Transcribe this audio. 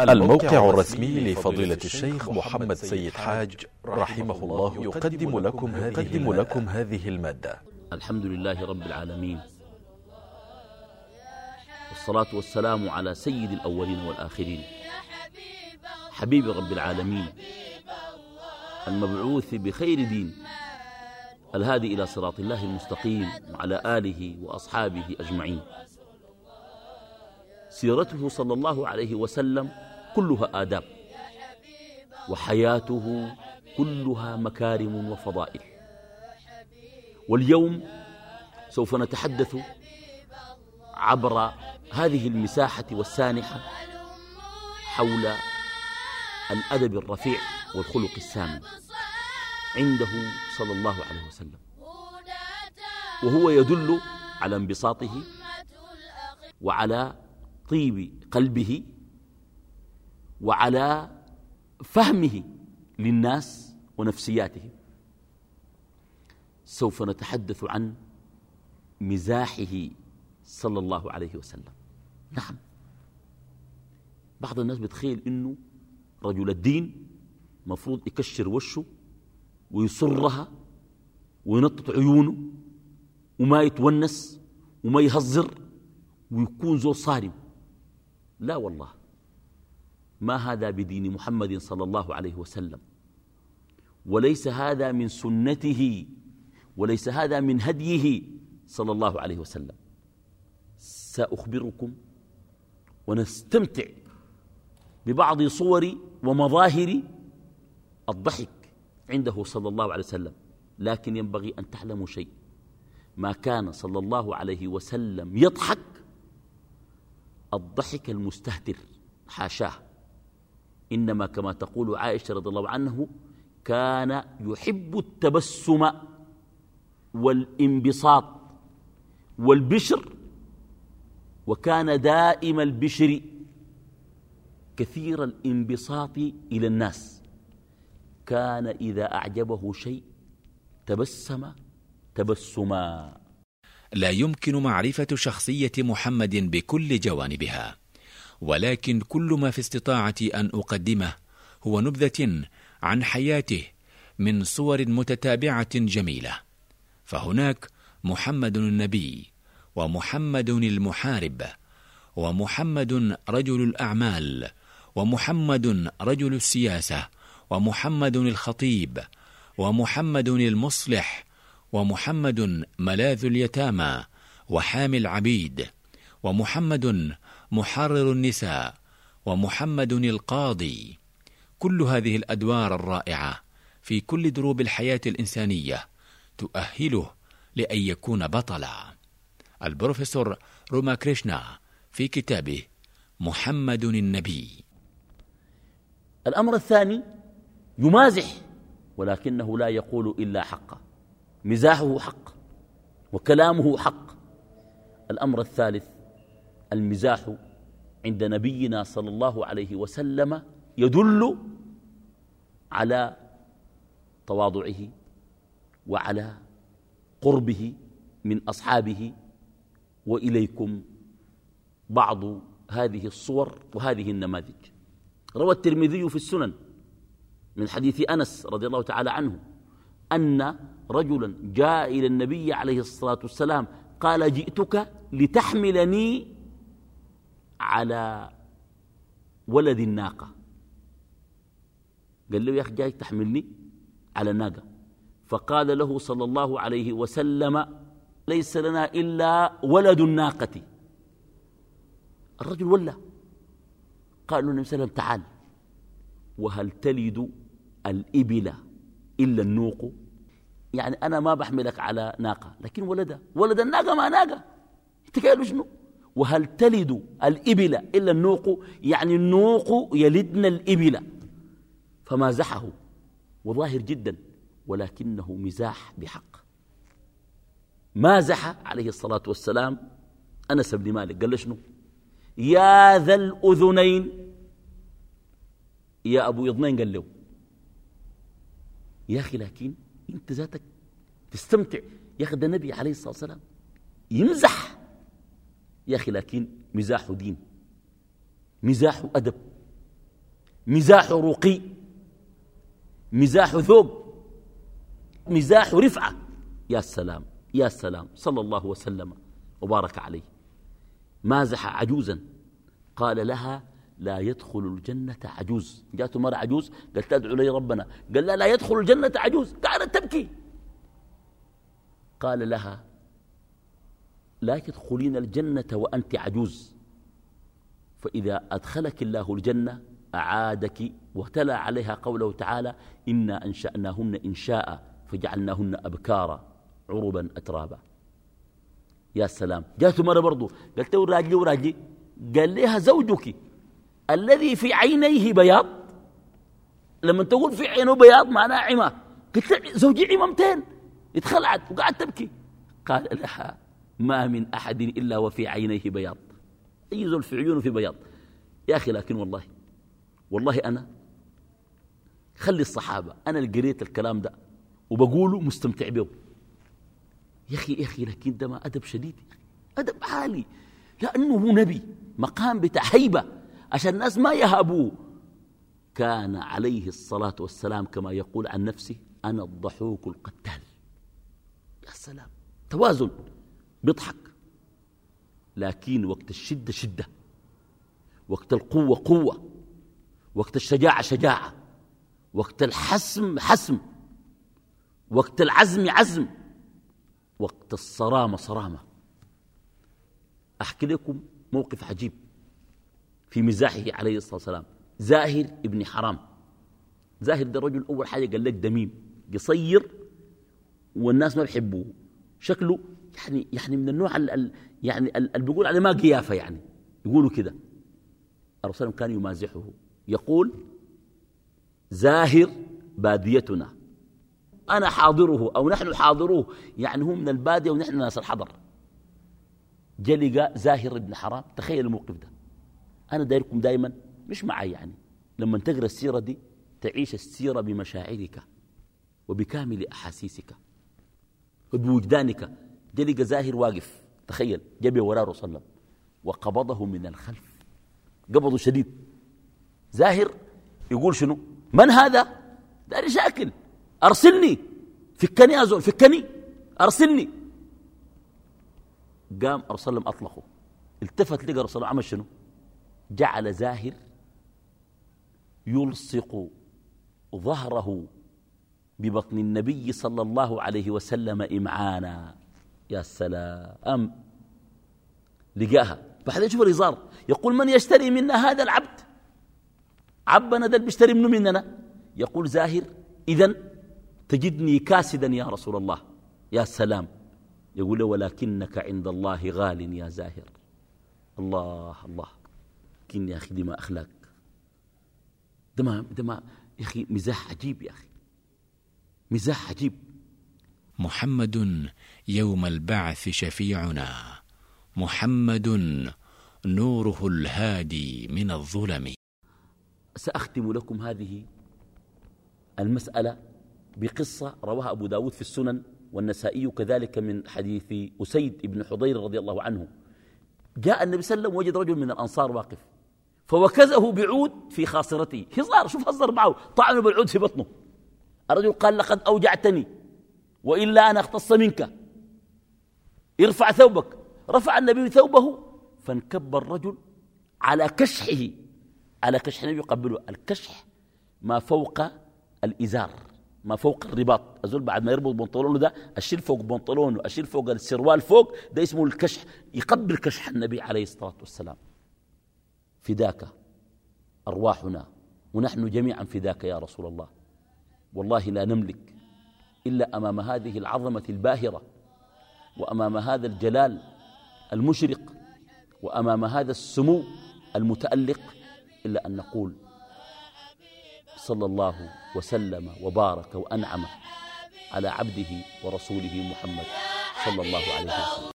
الموقع الرسمي لفضيلة الشيخ محمد سيد حاج رحمه الله يقدم لكم هذه, لكم هذه ا ل م ا د ة الحمد لله رب العالمين. والصلاة والسلام على سيد الأولين والآخرين. حبيب رب العالمين. المبعوث بخير دين. الهادي إلى صراط الله المستقيم وعلى آله وأصحابه أجمعين. سيرته صلى الله عليه وسلم كلها آداب وحياته كلها مكارم وفضائل. واليوم سوف نتحدث عبر هذه المساحة والسانحة حول الأدب الرفيع والخلق السامي عنده صلى الله عليه وسلم وهو يدل على انبساطه وعلى طيب قلبه وعلى فهمه للناس ونفسياتهم سوف نتحدث عن مزاحه صلى الله عليه وسلم. نعم. بعض الناس بتخيل إنه رجل الدين مفروض يكشر وشه ويصرها وينطط عيونه وما يتونس وما يهزر ويكون زور صارم. لا والله. ما هذا بدين محمد صلى الله عليه وسلم؟ وليس هذا من سنته وليس هذا من هديه صلى الله عليه وسلم. سأخبركم ونستمتع ببعض صور ومظاهر الضحك عنده صلى الله عليه وسلم لكن ينبغي أن تعلموا شيء. ما كان صلى الله عليه وسلم يضحك الضحك المستهتر حاشاه. إنما كما تقول عائشة رضي الله عنه كان يحب التبسم والانبساط والبشر وكان دائم البشر كثير الانبساط إلى الناس. كان إذا أعجبه شيء تبسم تبسما. لا يمكن معرفة شخصية محمد بكل جوانبها. ولكن كل ما في استطاعتي أن أقدمه هو نبذة عن حياته من صور متتابعة جميلة. فهناك محمد النبي ومحمد المحارب ومحمد رجل الأعمال ومحمد رجل السياسة ومحمد الخطيب ومحمد المصلح ومحمد ملاذ اليتامى وحامي العبيد ومحمد محرر النساء ومحمد القاضي. كل هذه الأدوار الرائعة في كل دروب الحياة الإنسانية تؤهله لأن يكون بطلا. البروفيسور روما كريشنا في كتابه محمد النبي. الأمر الثاني يمازح ولكنه لا يقول إلا حقا مزاحه حق وكلامه حق. الأمر الثالث المزاح عند نبينا صلى الله عليه وسلم يدل على تواضعه وعلى قربه من أصحابه. وإليكم بعض هذه الصور وهذه النماذج. روى الترمذي في السنن من حديث أنس رضي الله تعالى عنه أن رجلا جاء إلى النبي عليه الصلاة والسلام قال جئتك لتحملني على ولد الناقة. قال له يا أخي جاي تحملني على الناقة فقال له صلى الله عليه وسلم ليس لنا إلا ولد الناقة. الرجل ولا. قال له النبي صلى الله عليه وسلم تعال. وهل تلد الإبل؟ إلا النوق. يعني أنا ما بحملك على ناقة لكن ولدها ولد الناقة ما ناقة. قايل شنو؟ وهل تلد الإبل إلا النوق؟ يعني النوق يلدن الإبل. فمازحه وظاهر جدا ولكنه مزاح بحق. مازح عليه الصلاة والسلام أنس بن مالك. قال له شنو؟ يا ذا الأذنين. يا أبو يضنين قال له يا أخي لكن أنت ذاتك تستمتع. يا أخي ده النبي عليه الصلاة والسلام يمزح. يا أخي لكن مزاح دين مزاح أدب مزاح رقي مزاح ذوق مزاح رفعة. يا سلام يا سلام. صلى الله وسلم وبارك عليه. مازح عجوزا. قال لها لا يدخل الجنة عجوز. جاءته مرة عجوز قالت ادعو لي ربنا. قال لا لا يدخل الجنة عجوز. قالت تبكي. قال لها لا تدخلين الجنة وأنت عجوز. فإذا أدخلك الله الجنة أعادك وتلا عليها قوله تعالى إنا أنشأناهن إنشاء فجعلناهن أبكارا عربا أترابا. يا سلام. جاته مرة برضو قالت له راجلي وراجلي. قال لها زوجك. الذي في عينيه بياض. لما تقول في عينه بياض معناه عمى. قلت زوجي عمامتين اتخلعت وقعدت تبكي. قال لها ما من أحد إلا وفي عينيه بياض. أي زول في عيونه في بياض. يا أخي لكن والله والله أنا خلي الصحابة أنا اللي قريت الكلام ده وبقوله مستمتع به. يا أخي يا أخي لكن ده ما أدب شديد. أدب عالي. لأنه هو نبي. مقام بتاع هيبة. عشان الناس ما يهابوه. كان عليه الصلاة والسلام كما يقول عن نفسه أنا الضحوك القتال. يا سلام توازن بيضحك. لكن وقت الشدة شدة وقت القوة قوة وقت الشجاعة شجاعة وقت الحسم حسم وقت العزم عزم وقت الصرامة صرامة. أحكي لكم موقف عجيب. في مزاحه عليه الصلاة والسلام. زاهر ابن حرام. زاهر ده الرجل أول حاجة قال لك دميم قصير والناس ما بيحبوه. شكله يعني يعني من النوع ال يعني اللي بيقول عليه ما قيافة يعني. يقولوا كده. الرسول كان يمازحه. يقول زاهر باديتنا. أنا حاضره أو نحن حاضروه. يعني هو من البادية ونحن ناس الحضر. جلق زاهر ابن حرام. تخيل الموقف ده. أنا دايركم دائما مش معي يعني. لما تقرأ السيرة دي تعيش السيرة بمشاعرك وبكامل أحاسيسك وبوجدانك جلق زاهر واقف تخيل جبه وراه رسول الله وقبضه من الخلف. قبضه شديد. زاهر يقول شنو؟ من هذا؟ داري شاكل. أرسلني. فكني أزول فكني. أرسلني. قام أرسل لهم أطلقه. التفت لقى رسول الله عمل شنو؟ جعل زاهر يلصق ظهره ببطن النبي صلى الله عليه وسلم إمعانا. يا سلام. لقاها. بعد يشوف الإزار. يقول من يشتري منا هذا العبد؟ عبنا ده بيشتري منه مننا. يقول زاهر إذن تجدني كاسدا يا رسول الله. يا سلام. يقول ولكنك عند الله غال يا زاهر. الله الله. لكن يا أخي دي ما أخلاق. ده ما, ده ما يا أخي مزاح عجيب يا أخي. مزاح عجيب. محمد يوم البعث شفيعنا. محمد نوره الهادي من الظلم. سأختم لكم هذه المسألة بقصة رواها أبو داود في السنن والنسائي كذلك من حديث أسيد بن حضير رضي الله عنه. جاء النبي صلى الله عليه وسلم وجد رجل من الأنصار واقف. فوكزه بعود في خاصرته. هزار شوف هزر معه. طعنه بالعود في بطنه. الرجل قال لقد أوجعتني وإلا أنا اختص منك. ارفع ثوبك. رفع النبي ثوبه فانكب الرجل على كشحه. على كشح النبي يقبله. الكشح ما فوق الإزار ما فوق الرباط. أزول بعد ما يربط بنطلونه ده أشيل فوق بنطلونه أشيل فوق السروال فوق ده اسمه الكشح. يقبل كشح النبي عليه الصلاة والسلام. فداك أرواحنا ونحن جميعا فداك يا رسول الله. والله لا نملك إلا أمام هذه العظمة الباهرة وأمام هذا الجلال المشرق وأمام هذا السمو المتألق إلا أن نقول صلى الله وسلم وبارك وأنعم على عبده ورسوله محمد صلى الله عليه وسلم.